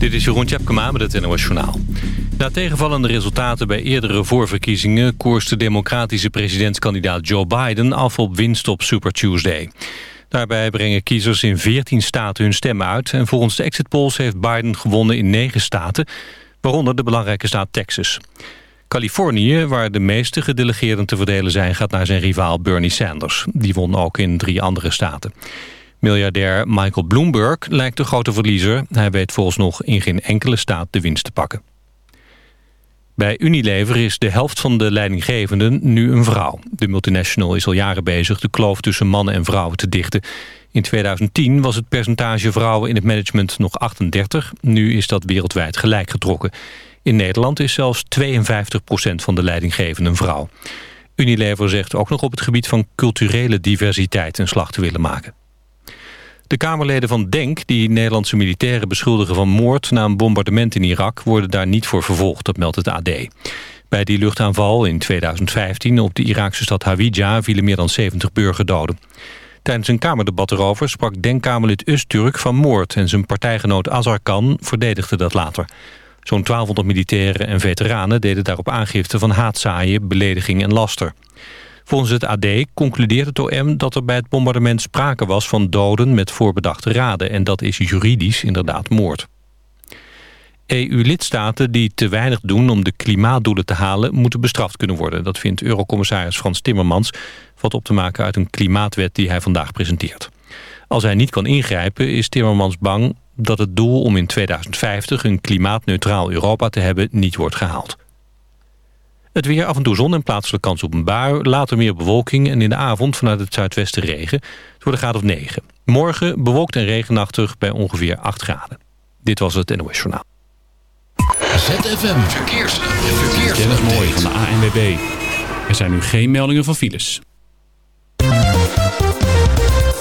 Dit is Jeroen Tjepkema met het NOS. Na tegenvallende resultaten bij eerdere voorverkiezingen... koerst de democratische presidentskandidaat Joe Biden af op winst op Super Tuesday. Daarbij brengen kiezers in 14 staten hun stem uit... en volgens de exit polls heeft Biden gewonnen in 9 staten... waaronder de belangrijke staat Texas. Californië, waar de meeste gedelegeerden te verdelen zijn... gaat naar zijn rivaal Bernie Sanders. Die won ook in drie andere staten. Miljardair Michael Bloomberg lijkt de grote verliezer. Hij weet volgens nog in geen enkele staat de winst te pakken. Bij Unilever is de helft van de leidinggevenden nu een vrouw. De multinational is al jaren bezig de kloof tussen mannen en vrouwen te dichten. In 2010 was het percentage vrouwen in het management nog 38. Nu is dat wereldwijd gelijk getrokken. In Nederland is zelfs 52% van de leidinggevenden vrouw. Unilever zegt ook nog op het gebied van culturele diversiteit een slag te willen maken. De Kamerleden van DENK, die Nederlandse militairen beschuldigen van moord... na een bombardement in Irak, worden daar niet voor vervolgd, dat meldt het AD. Bij die luchtaanval in 2015 op de Iraakse stad Hawija... vielen meer dan 70 burgerdoden. Tijdens een Kamerdebat erover sprak DENK-Kamerlid Usturk van moord... en zijn partijgenoot Azar Khan verdedigde dat later. Zo'n 1200 militairen en veteranen deden daarop aangifte van haatzaaien, belediging en laster. Volgens het AD concludeert het OM dat er bij het bombardement sprake was van doden met voorbedachte raden. En dat is juridisch inderdaad moord. EU-lidstaten die te weinig doen om de klimaatdoelen te halen... moeten bestraft kunnen worden. Dat vindt Eurocommissaris Frans Timmermans... wat op te maken uit een klimaatwet die hij vandaag presenteert. Als hij niet kan ingrijpen is Timmermans bang dat het doel om in 2050... een klimaatneutraal Europa te hebben niet wordt gehaald. Het weer af en toe zon en plaatselijk kans op een bui. Later meer bewolking en in de avond vanuit het zuidwesten regen. Het wordt een graad of 9. Morgen bewolkt en regenachtig bij ongeveer 8 graden. Dit was het NOS Journaal. ZFM Verkeers. Verkeers. Dennis Mooi van de ANWB. Er zijn nu geen meldingen van files.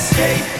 Escape.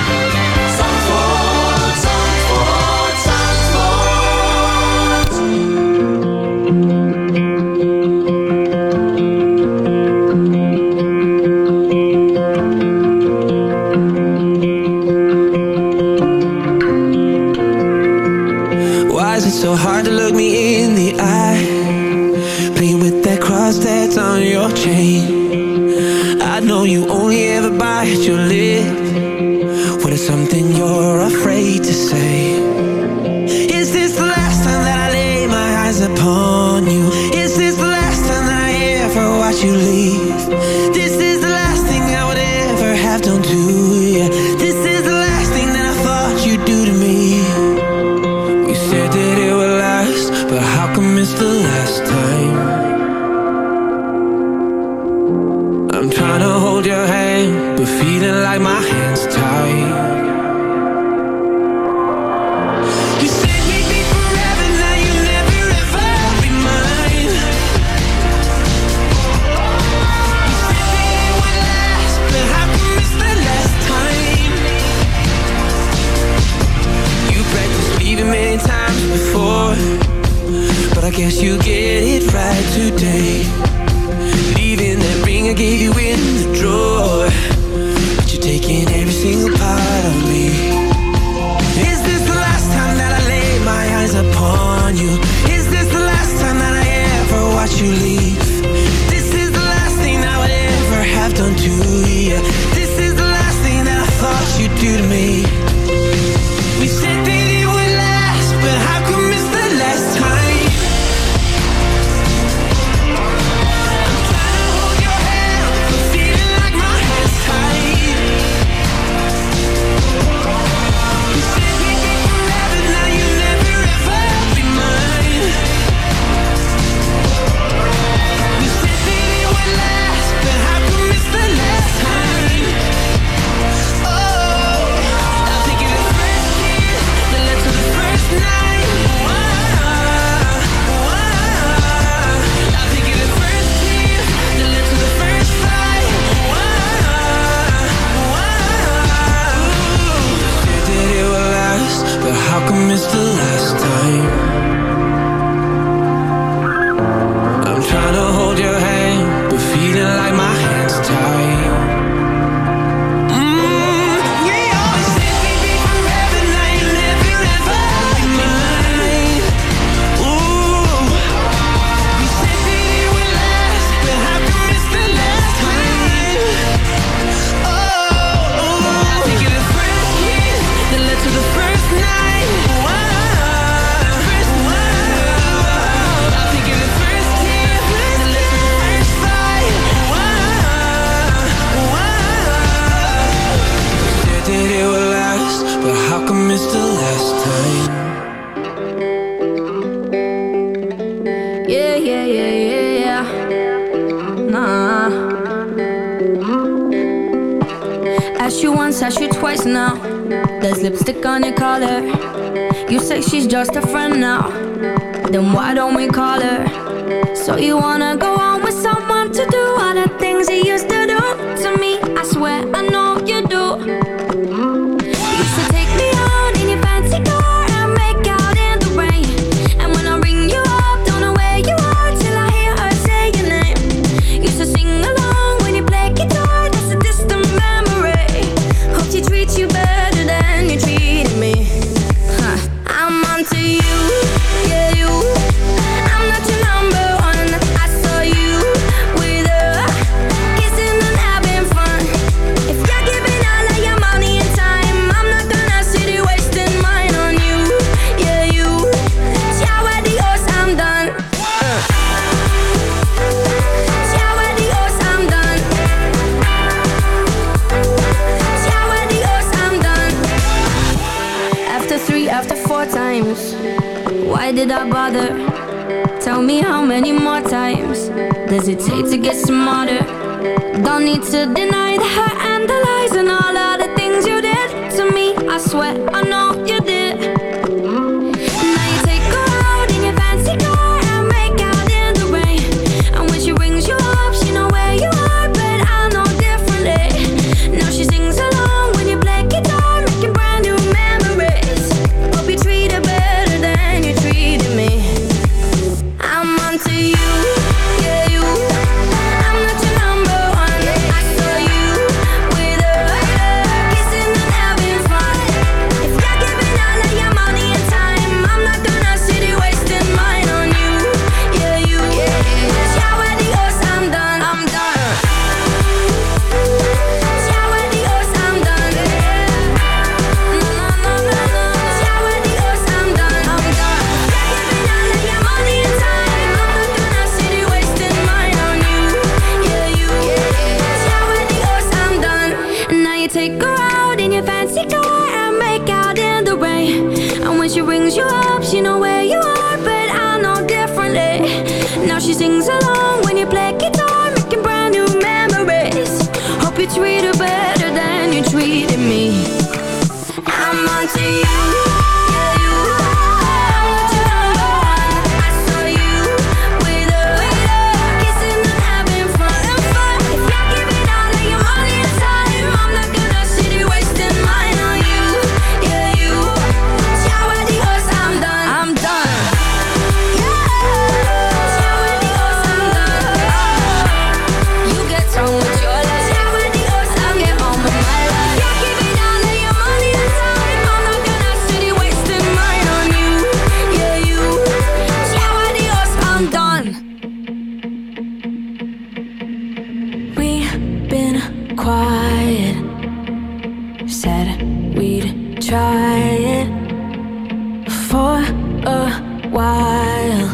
for a while,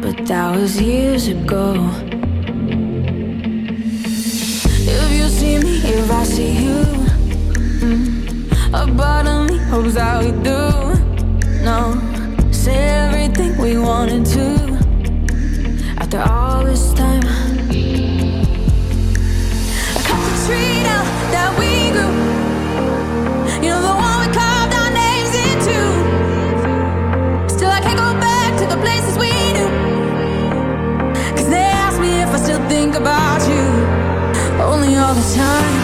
but that was years ago. If you see me, if I see you, mm, a part of me hopes that we do. No, say everything we wanted to after all this time. think about you only all the time.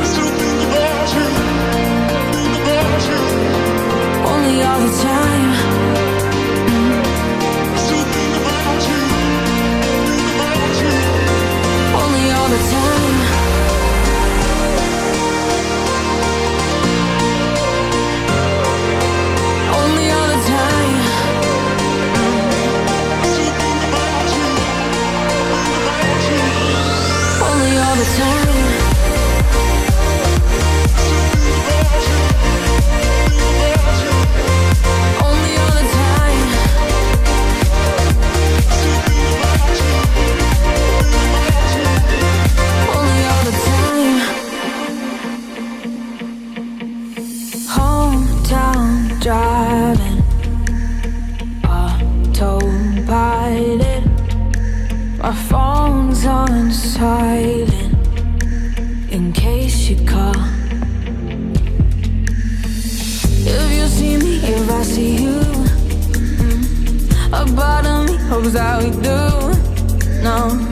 I still think about you, think about you. Only all the time. No.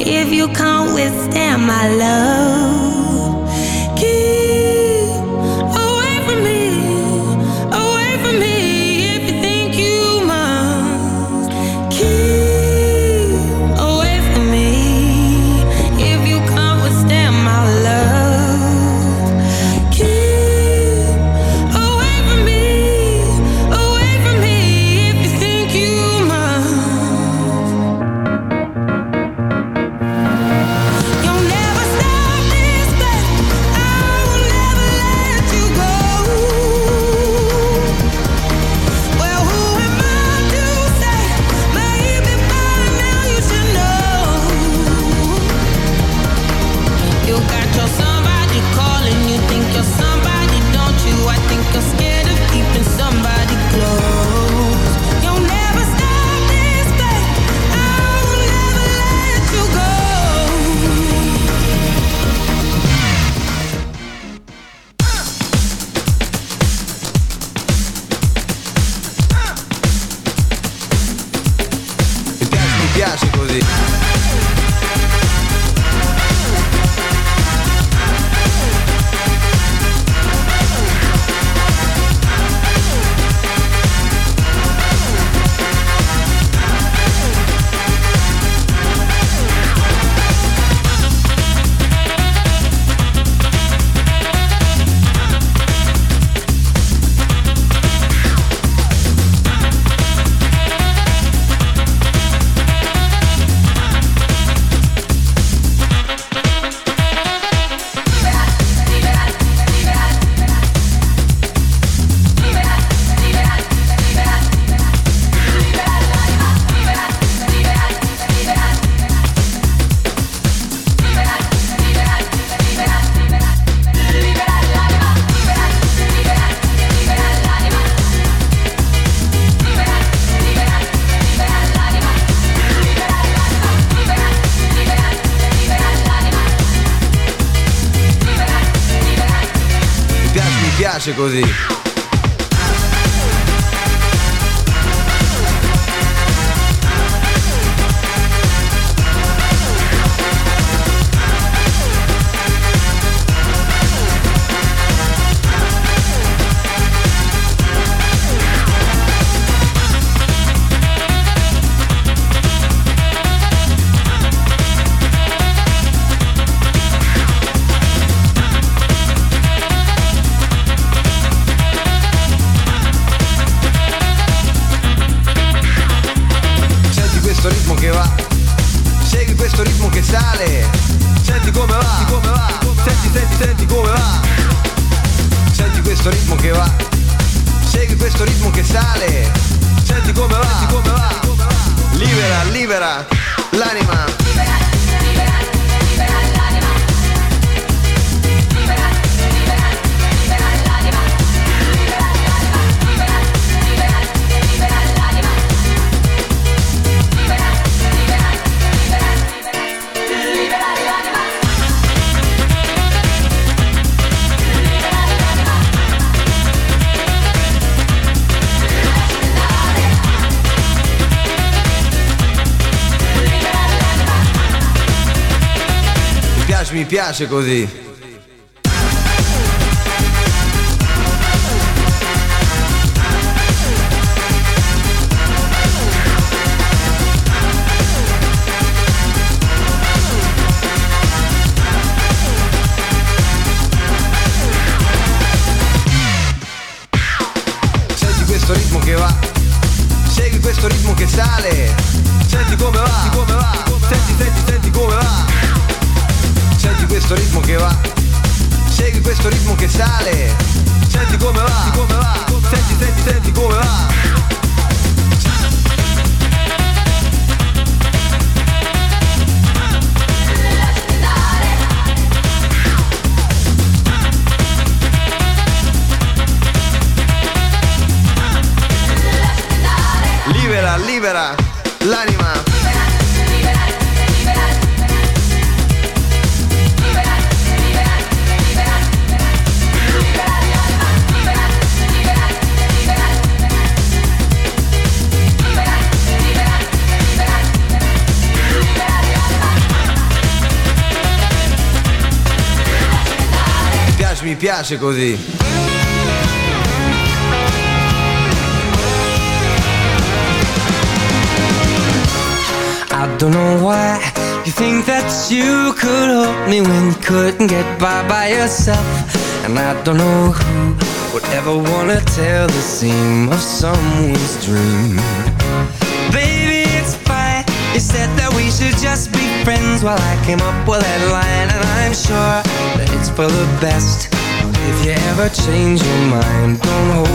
if you can't withstand my love. Keep piace così. piace, mi piace così. piace così. I don't know why you think that you could help me when you couldn't get by by yourself. And I don't know who would ever wanna tell the seam of someone's dream. Baby, it's fine. You said that we should just be friends while well, I came up with that line, and I'm sure that it's for the best. If you ever change your mind, don't hold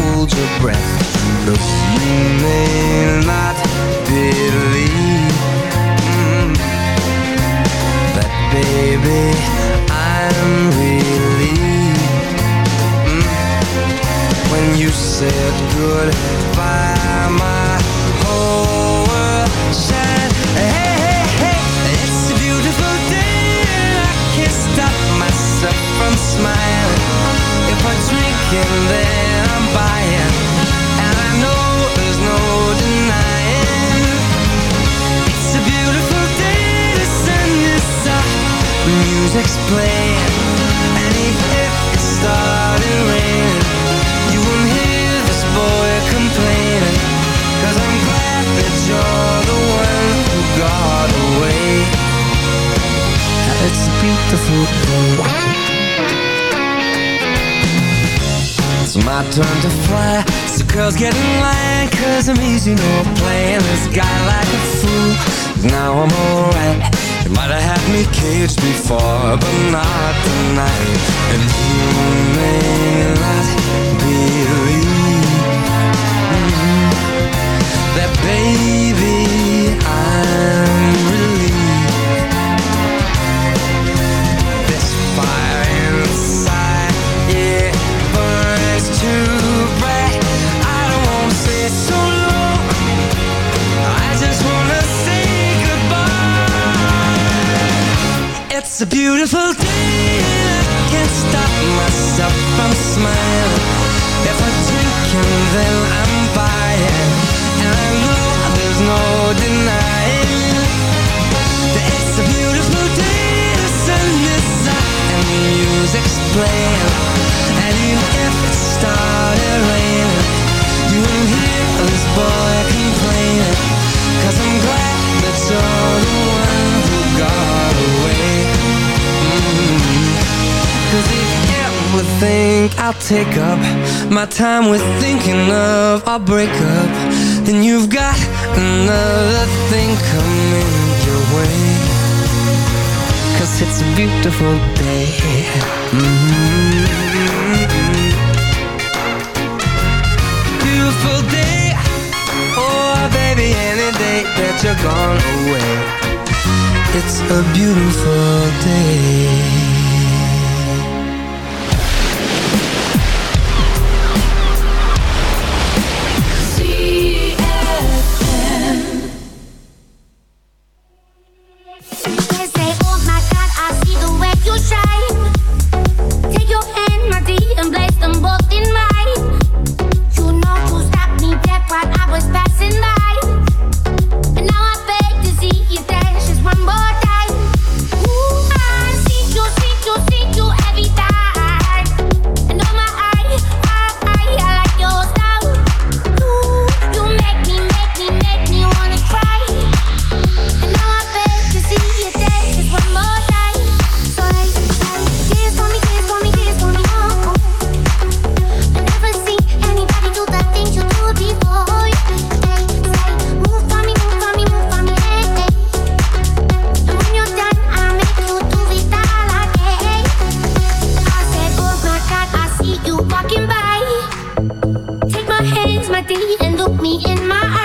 playing, and even if it started raining, you won't hear this boy complaining. Cause I'm glad that you're the one who got away. Mm. Cause if ever think I'll take up my time with thinking of our breakup, then you've got another thing coming your way. Cause it's a beautiful day. Mm. Beautiful day. Oh, baby, any day that you're gone away. It's a beautiful day. and look me in my eyes.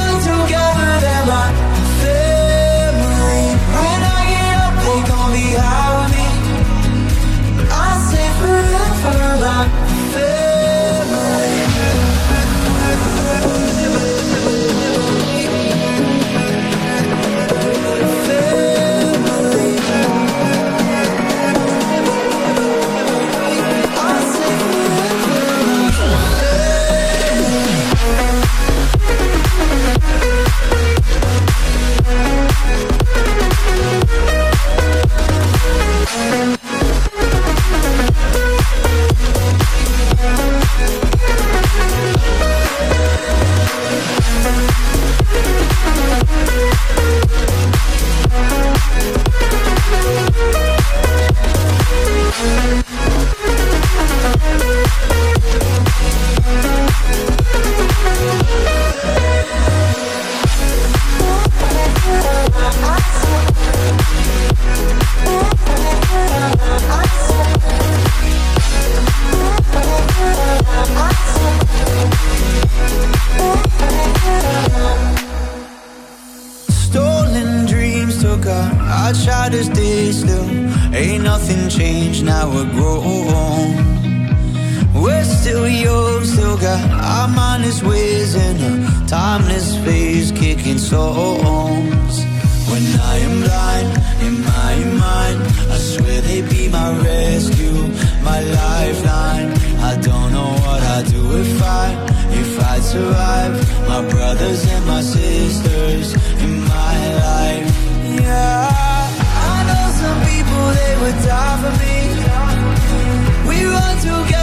to stay still. Ain't nothing changed, now we're grown. We're still young, still got our mindless ways in a timeless phase, kicking songs. When I am blind in my mind, I swear they'd be my rescue, my lifeline. I don't know what I'd do if I, if I'd survive. My brothers and my sisters for me. We run together,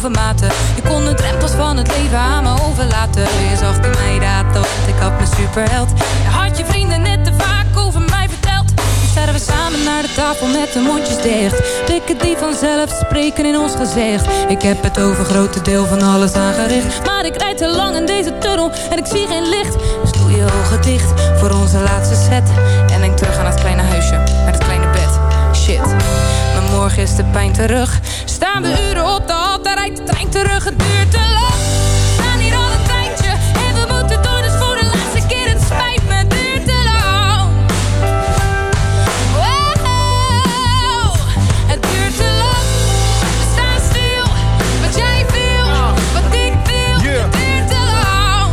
Je kon de drempels van het leven aan me overlaten. Je zag in mij dat, want ik had mijn superheld. Je had je vrienden net te vaak over mij verteld. Nu staan we samen naar de tafel met de mondjes dicht. Blikken die vanzelf spreken in ons gezicht. Ik heb het over grote deel van alles aangericht. Maar ik rijd te lang in deze tunnel en ik zie geen licht. Dus doe je ogen dicht voor onze laatste set. En denk terug aan het kleine huisje met het kleine bed. Shit, morgen is de pijn terug. Staan we terug. Het duurt te lang. We staan hier al een tijdje en we moeten door. Dus voor de laatste keer, het spijt me, het duurt te lang. Wow, het duurt te lang. We staan stil, wat jij wil, wat ik wil. Het duurt te lang.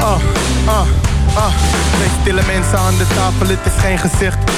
Ah, ah, ah. Twee stille mensen aan de tafel, het is geen gezicht.